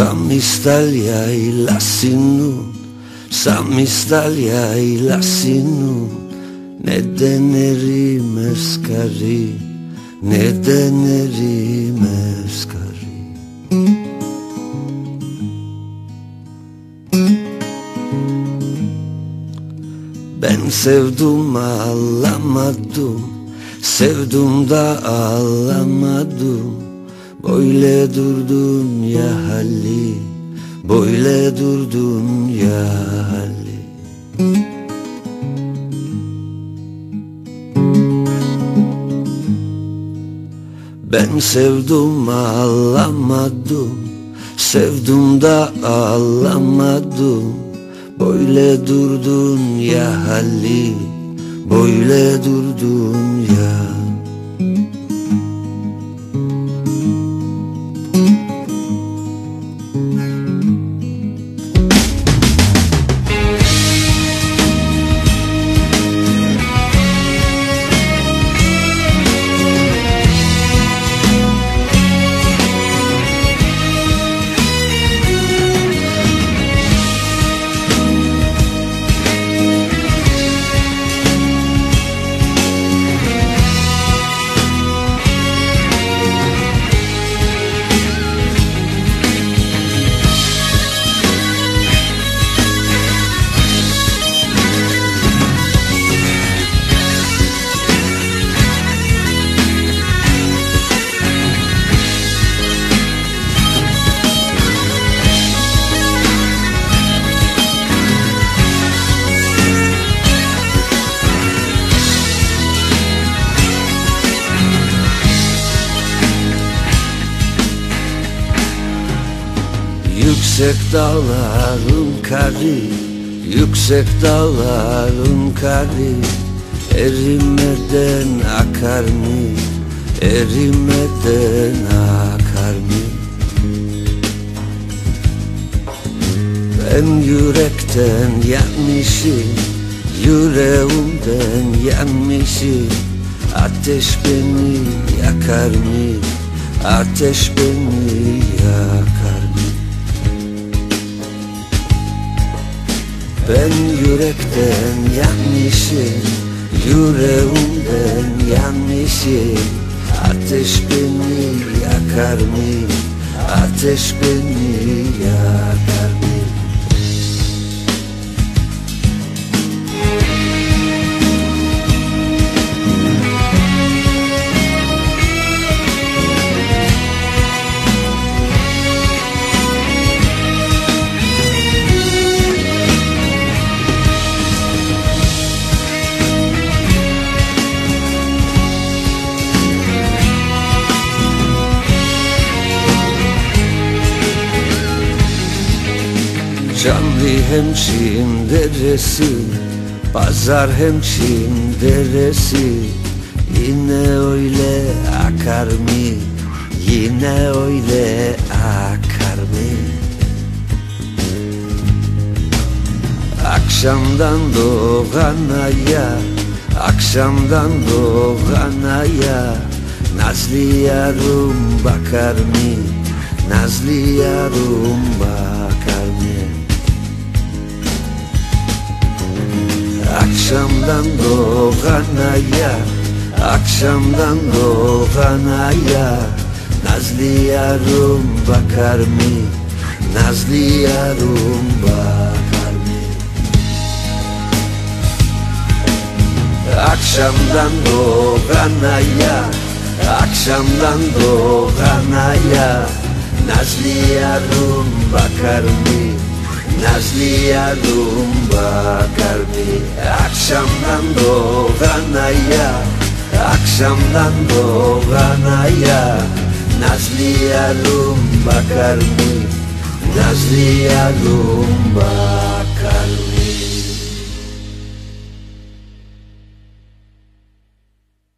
Sam Italia lassinu Sam Italia lassinu Ne denerim eskari Ne denerim eskari Ben sevdim ağlamadım. Sevdim da ağlamadım Böyle durdun ya hali Böyle durdun ya hali Ben sevdim ağlamadım Sevdim da ağlamadım. Böyle durdun ya hali Böyle durdun ya Yüksek dağların kari Yüksek dağların kari Erimeden akar mı? Erimeden akar mı? Ben yürekten yanmışım Yüreğimden yanmışım Ateş beni yakar mı? Ateş beni yürekten yanmışım Yüreğimden yanmışım Ateş beni yakar mı? Ateş beni yakar mı? Canlı hemşin deresi Pazar hemşin deresi Yine öyle akar mı? Yine öyle akar mı? Akşamdan doğan aya Akşamdan doğan aya Nazlı yarım bakar mı? Nazlı yarım bakar mı? Akşamdan doğan aya Akşamdan doğan aya Nazlı yarım bakar mı? Nazlı yarım bakar mı? Akşamdan doğan aya Akşamdan doğan aya Nazlı yarım bakar mı? Nazlı yarım bakar mı? izan dando ganaia Nazlia lumbakarmi, nazlia lumbakarmi